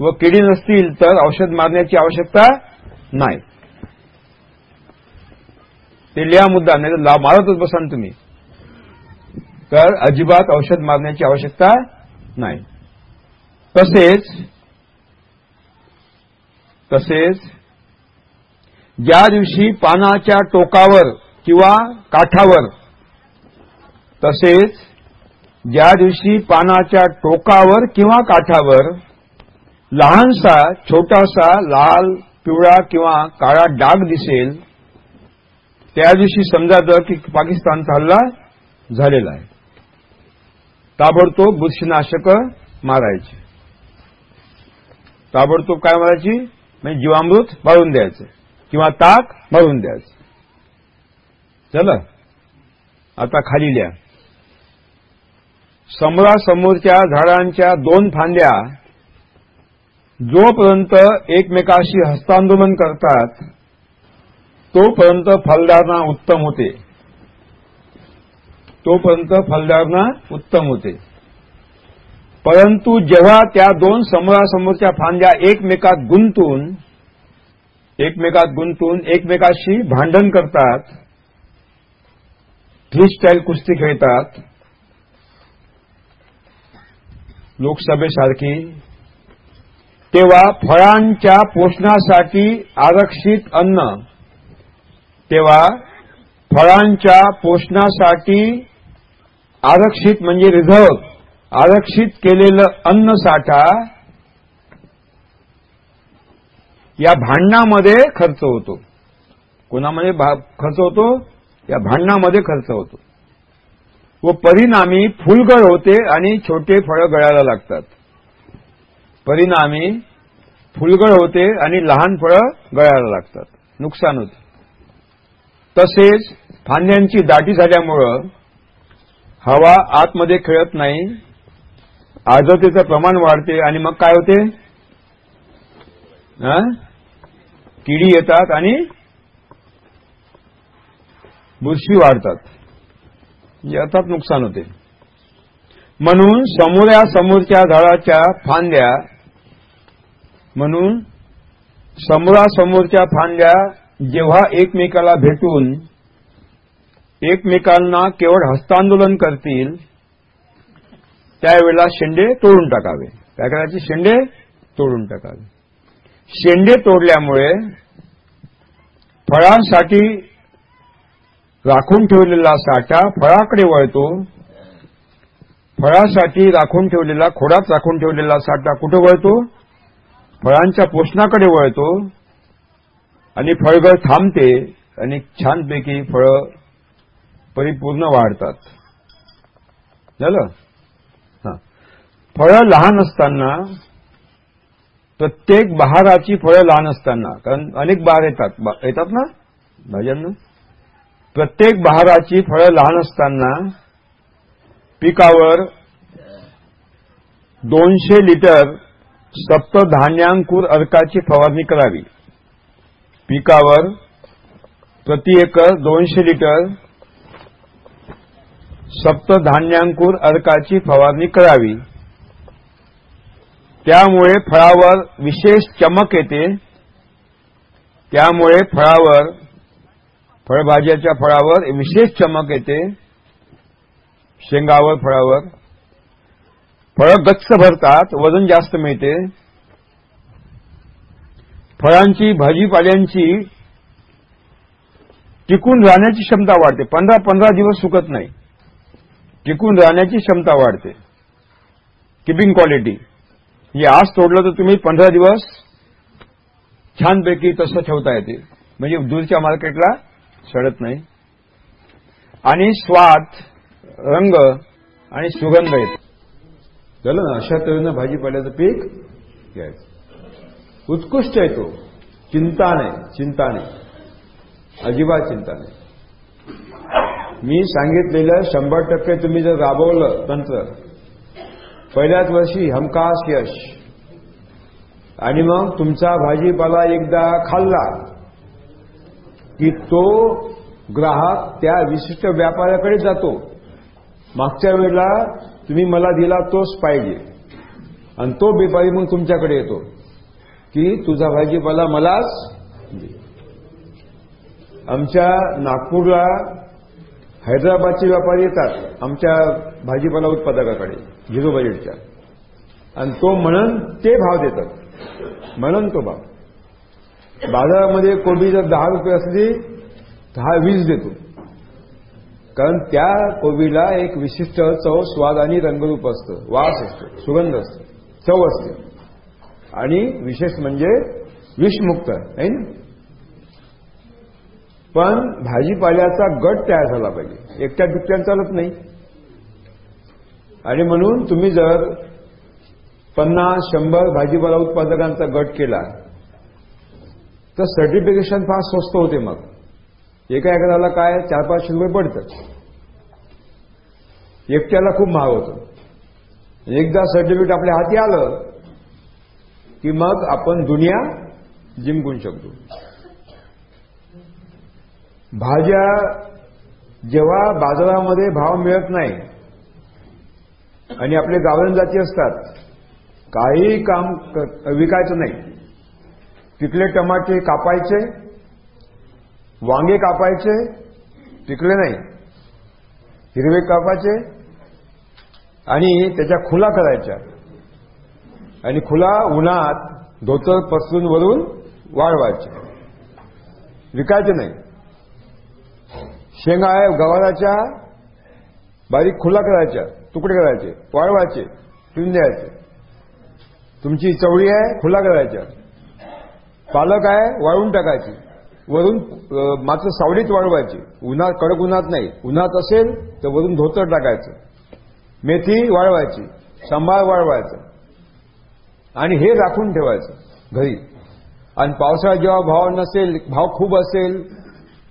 व किडी नसतील तर औषध मारण्याची आवश्यकता नाही. ते लिहा मुद्दा नाही तर मारतच बसाल तुम्ही. तर अजिबात औषध मारण्याची आवश्यकता नाही. तसेच तसेच ज्या दिवशी पानाच्या टोकावर किंवा काठावर तसेच ज्या दिवशी पानाच्या टोकावर किंवा काठावर लहानसा छोटासा लाल पिवळा किंवा काळा डाग दिसेल त्या दिवशी समजायचं की पाकिस्तानचा हल्ला झालेला आहे. ताबडतोब बुरशीनाशक मारायचे. ताबडतोब काय मारायची? म्हणजे जीवामृत मारून द्यायचं. किंवा ताक मारून द्यायचं. चला. आता खाली लिहा. समोरासमोरच्या झाडांच्या दोन फांद्या जोपर्यंत एकमेकाशी हस्तांदोलन करतात तोपर्यंत फलधारणा उत्तम होते. तोपर्यंत फलदारणा उत्तम होते. परंतु जेव्हा त्या दोन समोरासमोरच्या फांद्या एकमेकात गुंतून एकमेकात गुंतून एकमेकाशी भांडण करतात फ्री स्टाईल कुस्ती खेळतात लोकसभेसारखी तेव्हा फळांच्या पोषणासाठी आरक्षित अन्न तेव्हा फळांच्या पोषणासाठी आरक्षित म्हणजे रिझर्व आरक्षित केलेलं अन्न साठा या भांडणामध्ये खर्च होतो. कोणामध्ये खर्च होतो? या भांडणामध्ये खर्च होतो. व परिणामी फुलगळ होते आणि छोटे फळं गळायला लागतात. परिणामी फुलगळ होते आणि लहान फळं गळायला लागतात. नुकसान होते. तसेच फांद्यांची दाटी झाल्यामुळं हवा आतमध्ये खेळत नाही. आर्द्रतेचं प्रमाण वाढते आणि मग काय होते? किडी येतात आणि बुरशी वाढतात. म्हणजे यातात नुकसान होते. म्हणून समोऱ्या समोरच्या झाडाच्या फांद्या म्हणून समोरासमोरच्या फांद्या जेव्हा एकमेकाला भेटून एकमेकांना केवळ हस्तांदोलन करतील त्यावेळेला शेंडे तोडून टाकावे. काय करायचे? शेंडे तोडून टाकावे. शेंडे तोडल्यामुळे फळांसाठी राखून ठेवलेला साठा फळाकडे वळतो. फळासाठी राखून ठेवलेला खोडात राखून ठेवलेला साठा कुठं वळतो? फळांच्या पोषणाकडे वळतो. आणि फळगळ थांबते आणि छानपैकी फळं परिपूर्ण वाढतात. झालं? फळं लहान असताना प्रत्येक बहाराची फळं लहान असताना कारण अनेक बहार येतात. येतात ना? भाज्यांना? प्रत्येक बहाराची फळं लहान असताना पिकावर दोनशे लिटर सप्तधान्यांकूर अर्काची फवारणी करावी. पिकावर प्रति एकर दोनशे लिटर सप्तधान्यांकुर अर्काची फवारणी करावी. त्यामुळे फळावर विशेष चमक येते. त्यामुळे फळावर फळभाज्याच्या फळावर विशेष चमक येते. शेंगावर फळावर. फळं गच्च भरतात वजन जास्त मिळते. फळांची भाजीपाल्यांची टिकून राहण्याची क्षमता वाढते. पंधरा पंधरा दिवस सुकत नाही. टिकून राहण्याची क्षमता वाढते. किपिंग क्वालिटी हे आज तोडलं तर तुम्ही पंधरा दिवस छानपैकी तसं ठेवता येते. म्हणजे दूरच्या मार्केटला सडत नाही. आणि स्वाद रंग आणि सुगंध येत. झालं ना? अशा तऱ्हेनं भाजीपाल्याचं पीक घ्यायचं. उत्कृष्ट आहे तो. चिंता नाही चिंता नाही अजिबात चिंता नाही मी सांगितलेलं शंभर टक्के तुम्ही जर राबवलं तंत्र पहिल्याच वर्षी हमखास यश. आणि मग तुमचा भाजीपाला एकदा खाल्ला की तो ग्राहक त्या विशिष्ट व्यापाऱ्याकडे जातो. मागच्या वेळेला तुम्ही मला दिला तोच पाहिजे. आणि तो व्यापारी मग तुमच्याकडे येतो. की तुझा भाजीपाला मलाच आमच्या नागपूरला हैदराबादचे व्यापारी येतात आमच्या भाजीपाला उत्पादकाकडे झिरो बजेटच्या आणि तो म्हणून ते भाव देतात. म्हणून तो भाव. बाजारामध्ये कोबी जर दहा रुपये असली दहा वीस देतो. कारण त्या कोबीला एक विशिष्ट चव स्वाद आणि रंगरूप असतं. वास असतो सुगंध असतो चव असते. आणि विशेष म्हणजे विषमुक्त आहे ना? पण भाजीपाल्याचा गट तयार झाला पाहिजे. एकट्या दुकट्यानं चालत नाही. आणि म्हणून तुम्ही जर पन्नास शंभर भाजीपाला उत्पादकांचा गट केला तर सर्टिफिकेशन फार स्वस्त होते मग. एका एकराला काय चार पाचशे रुपये पडतात. एकट्याला खूप महाग होतं. एकदा सर्टिफिकेट आपल्या हाती आलं की मग आपण दुनिया जिंकून शकतो. भाज्या जेव्हा बाजारामध्ये भाव मिळत नाही आणि आपले गावरण जाती असतात काही काम विकायचं नाही. पिकले टमाटे कापायचे वांगे कापायचे पिकले नाही. हिरवे कापायचे आणि त्याच्या खुला करायच्या. आणि खुला उन्हात धोतर पसरून वरून वाळवायचे. विकायचे नाही. शेंगा आहे गव्हाराच्या बारीक खुला करायच्या तुकडे करायचे वाळवायचे पिऊन द्यायचे. तुमची चवळी आहे खुला करायच्या. पालक आहे वाळून टाकायची. वरून मात्र सावलीत वाळवायची. उन्हात कडक उन्हात नाही. उन्हात असेल तर वरून धोतर टाकायचं. मेथी वाळवायची. सांबार वाळवायचं. आणि हे राखून ठेवायचं घरी. आणि पावसाळ्यात जेव्हा भाव नसेल भाव खूप असेल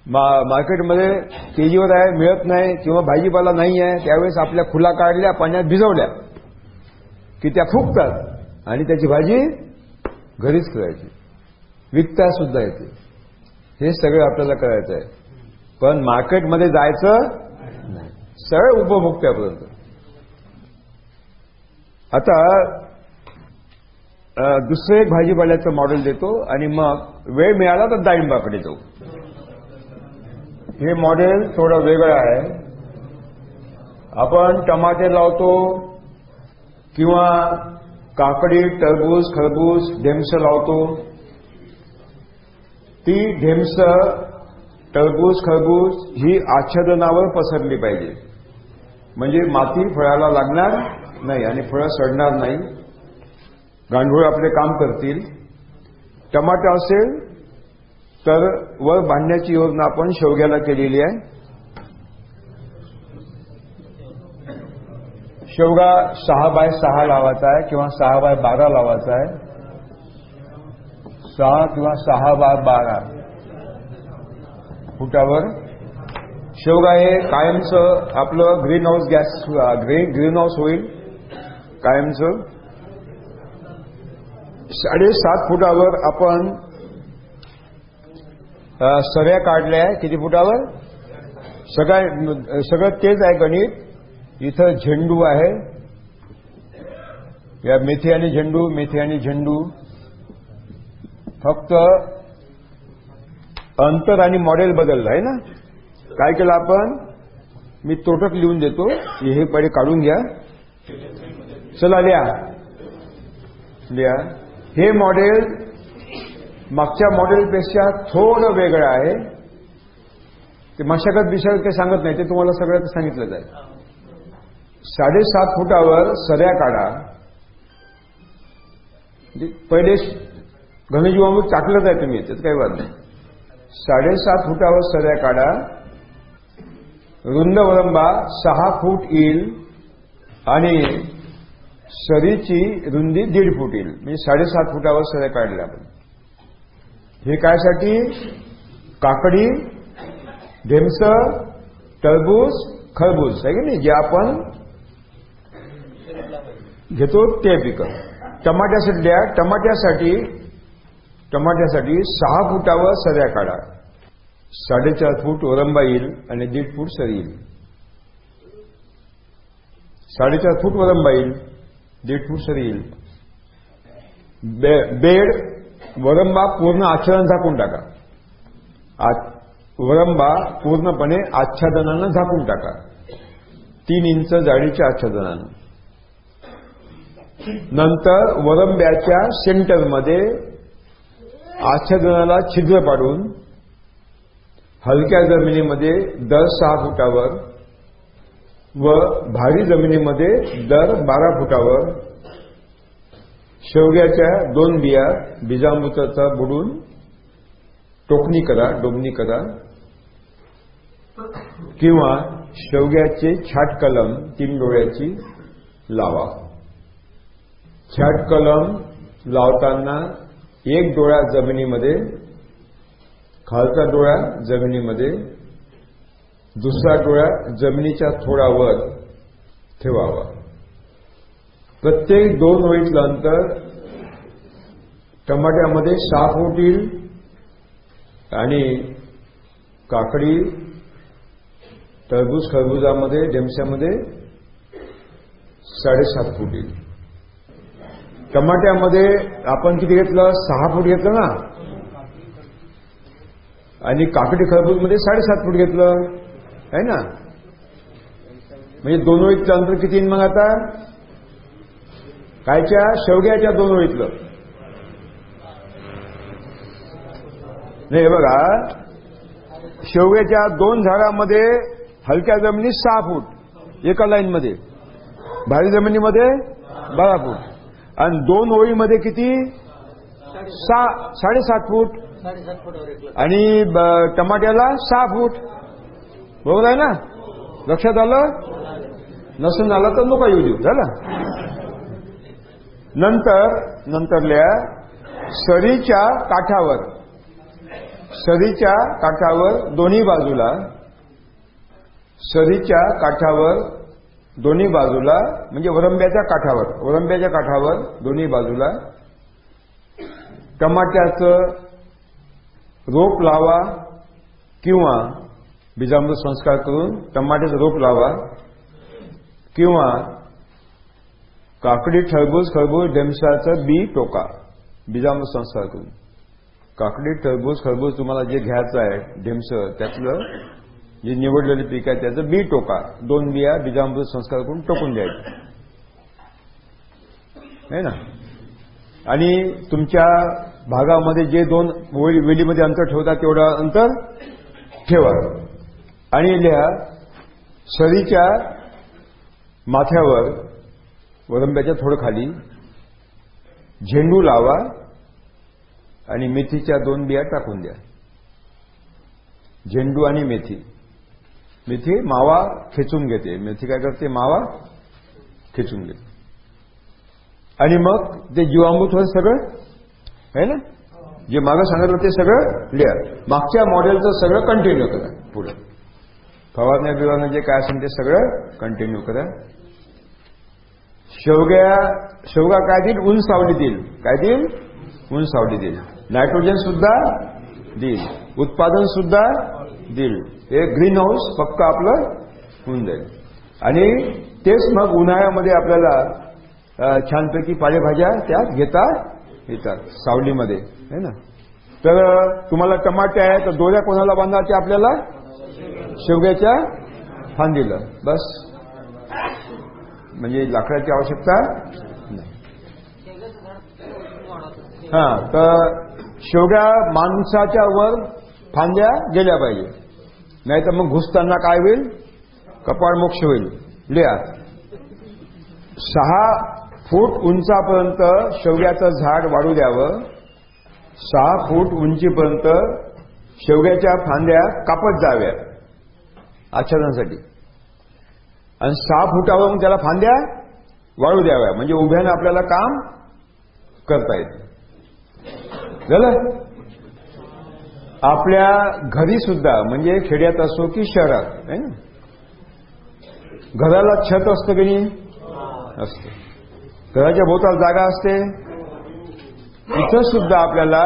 मा- मार्केटमध्ये तेजीवर आहे मिळत नाही किंवा भाजीपाला नाही आहे त्यावेळेस आपल्या खुला काढल्या पाण्यात भिजवल्या की त्या फुगतात. आणि त्याची भाजी घरीच करायची. विकता सुद्धा येते. हे सगळं आपल्याला करायचं आहे. पण मार्केटमध्ये जायचं नाही. सरळ उपभोक्त्यापर्यंत. आता दुसरं एक भाजीपाल्याचं मॉडेल देतो आणि मग वेळ मिळाला तर डाळिंबाकडे जाऊ. हे मॉडेल थोडं वेगळं आहे. आपण टमाटे लावतो किंवा काकडी टरबूज खरबूज ढेमस लावतो. ती ढेमस टरबूज खरबूज ही आच्छादनावर पसरली पाहिजे. म्हणजे माती फळाला लागणार नाही आणि फळं सडणार नाही. गांडूळ आपले काम करतील. टमाटा असेल तर वर बांधण्याची योजना आपण शेवग्याला केलेली आहे. शेवगा सहा बाय सहा लावायचा आहे किंवा सहा बाय बारा लावायचा आहे. सहा किंवा सहा बाय बारा फुटावर. शेवगा हे कायमचं आपलं greenhouse gas green greenhouse होईल. कायमचं. साडेसात फुटावर आपण सव्या सऱ्या काढल्या आहे. किती फुटावर? सगळ्या सगळं तेच आहे गणित. इथं झेंडू आहे. या मेथी आणि झेंडू मेथी आणि झेंडू. फक्त अंतर आणि मॉडेल बदललं आहे ना? काय केलं आपण? मी तोटक लिहून देतो. हे पहिले काढून घ्या. चला लिहा. लिहा. हे मॉडेल मागच्या मॉडेलपेक्षा थोडं वेगळं आहे. ते मशागत बिशागत काही सांगत नाही ते तुम्हाला सगळ्यात सांगितलं जाईल साडेसात फुटावर सऱ्या काढा. म्हणजे पहिले घनजीवामृत टाकलं जाय तुम्ही त्यात काही वाद नाही. साडेसात फुटावर सऱ्या काढा. रुंद वलंबा सहा फूट येईल आणि सरीची रुंदी दीड फूट येईल. म्हणजे साडेसात फुटावर सऱ्या काढल्या आपण. हे कायसाठी? काकडी ढेमस टरबूज खरबूज. आहे की नाही? जे आपण घेतो ते पिकं. टमाट्यासाठी द्या. टमाट्यासाठी टमाट्यासाठी सहा फुटावर सऱ्या काढा. साडेचार फूट ओरंबा येईल आणि दीड फूट सरी येईल. साडेचार फूट वरंबा येईल. दीड फूट येईल. बे- बेड वरंबा पूर्ण आच्छादन झाकून टाका. वरंबा पूर्णपणे आच्छादनानं झाकून टाका. तीन इंच जाडीच्या आच्छादनानं. नंतर वरंब्याच्या सेंटरमध्ये आच्छादनाला छिद्र पाडून हलक्या जमिनीमध्ये दर सहा फुटावर व भारी जमिनीमध्ये दर बारा फुटावर शेवग्याच्या दोन बिया बीजामृताचा बुडून टोकणी करा डोबणी करा. किंवा शेवग्याचे छाट कलम तीन डोळ्याची लावा. छाट कलम लावताना एक डोळा जमिनीमध्ये खालचा डोळा जमिनीमध्ये दुसरा डोळा जमिनीच्या थोडा वर ठेवावा. प्रत्येक दोन ओळीतलं अंतर टमाट्यामध्ये साफ होतील आणि काकडी टरबूज खरबुजामध्ये डेमस्यामध्ये साडेसात फूट येईल. टमाट्यामध्ये आपण किती घेतलं? सहा फूट घेतलं ना? आणि काकडी खरबूजमध्ये साडेसात फूट घेतलं. आहे ना? म्हणजे दोन ओळीतलं अंतर किती मग आता? कायच्या? शेवग्याच्या दोन ओळीतलं नाही बघा. शेवग्याच्या दोन झाडामध्ये हलक्या जमिनीत सहा फूट एका लाईनमध्ये. भारी जमिनीमध्ये बारा फूट. आणि दोन ओळीमध्ये किती? सहा साडेसात फूट. आणि टमाट्याला सहा फूट. बरोबर आहे ना? लक्षात आलं? नसून आलं तर नका येऊ देऊ. झालं? नंतर नंतरल्या सरीच्या काठावर सरीच्या काठावर दोन्ही बाजूला सरीच्या काठावर दोन्ही बाजूला म्हणजे वरंब्याच्या काठावर वरंब्याच्या काठावर दोन्ही बाजूला टमाट्याचं रोप लावा किंवा बीजामृत संस्कार करून टमाट्याचं रोप लावा किंवा काकडी टरबूज खरबूज डेमसाचं बी टोका बीजामृत संस्कार करून. काकडी टरबूज खरबूज तुम्हाला जे घ्यायचं आहे ढेमस त्यातलं जे निवडलेले पीक आहे त्याचं बी टोका दोन बिया बीजामृत संस्कार करून टोकून द्यायचे. आहे ना? आणि तुमच्या भागामध्ये जे दोन वेलीमध्ये अंतर ठेवता तेवढं अंतर ठेवा. आणि लिहा सरीच्या माथ्यावर वरंब्याच्या थोडं खाली झेंडू लावा आणि मेथीच्या दोन बिया टाकून द्या. झेंडू आणि मेथी. मेथी मावा खेचून घेते. मेथी काय करते? मावा खेचून घेते. आणि मग ते जीवामृत होत सगळं? आहे ना? जे मागं सांगितलं ते सगळं लिहा मागच्या मॉडेलचं सगळं कंटिन्यू करा. पुढे. फवारण्या बिवारणं जे काय असेल ते सगळं कंटिन्यू करा. शेवग्या शेवगा काय देईल? ऊन सावली देईल. काय देईल? ऊन सावली देईल. नायट्रोजन सुद्धा देईल. उत्पादन सुद्धा देईल. हे ग्रीन हाऊस फक्त आपलं होऊन जाईल. आणि तेच मग उन्हाळ्यामध्ये आपल्याला छानपैकी पालेभाज्या त्या घेता येतात सावलीमध्ये. है ना? तर तुम्हाला टमाटे आहे तर दोऱ्या कोणाला बांधायचे आपल्याला? शेवग्याच्या फांदीला. बस. म्हणजे लाकडाची आवश्यकता नाही. हा तर शेवग्या माणसाच्या वर फांद्या गेल्या पाहिजे. नाही तर मग घुसताना काय होईल? कपाळ मोक्ष होईल. लिहा. सहा फूट उंचापर्यंत शेवग्याचं झाड वाढू द्यावं. सहा फूट उंचीपर्यंत शेवग्याच्या फांद्या कापत जाव्यात. आच्छादनासाठी आणि सहा फुटावर मग त्याला फांद्या वाळू द्याव्या. म्हणजे उभ्यानं आपल्याला काम करता येत झालं? आपल्या घरी सुद्धा म्हणजे खेड्यात असो की शहरात है ना? घराला छत असतं की नाही? असतं. घराच्या भोवताल जागा असते. तिथं सुद्धा आपल्याला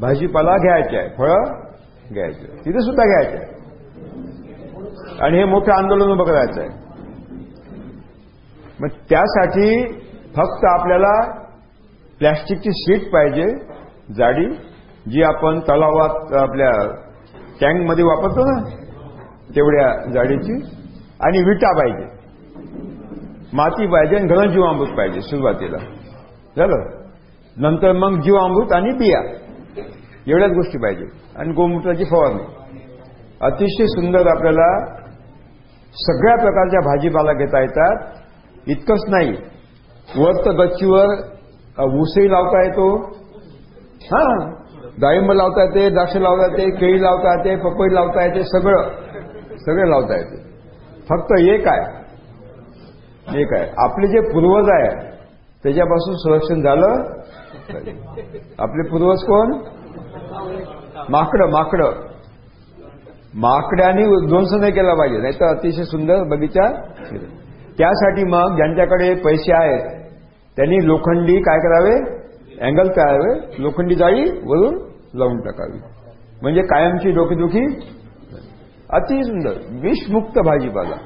भाजीपाला घ्यायचा आहे फळं घ्यायचं तिथे सुद्धा घ्यायचं आहे. आणि हे मोठं आंदोलन उभं करायचं आहे मग त्यासाठी फक्त आपल्याला प्लॅस्टिकची शीट पाहिजे जाडी जी आपण तलावात आपल्या टँकमध्ये वापरतो ना तेवढ्या जाडीची आणि विटा पाहिजे. माती पाहिजे आणि घन जीवामृत पाहिजे सुरुवातीला. झालं? नंतर मग जीवामृत आणि बिया. एवढ्याच गोष्टी पाहिजे. आणि गोमूत्राची फवारणी. अतिशय सुंदर आपल्याला सगळ्या प्रकारच्या भाजीपाला घेता येतात. इतकंच नाही. वर तर गच्चीवर ऊसही लावता येतो. हा. डाळिंब लावता येते द्राक्ष लावता येते केळी लावता येते पपई लावता येते सगळं सगळं लावता येते. फक्त एक आहे. एक आहे. आपले जे पूर्वज आहे त्याच्यापासून संरक्षण झालं आपले पूर्वज कोण? माकडं माकडं. माकड्याने उद्ध्वंस नाही केला पाहिजे. नाही तर अतिशय सुंदर बगीचा त्यासाठी मग ज्यांच्याकडे पैसे आहेत त्यांनी लोखंडी काय करावे? अँगल करावे. लोखंडी जाळी वरून लावून टाकावी. म्हणजे कायमची डोकेदुखी अति सुंदर विषमुक्त भाजीपाला.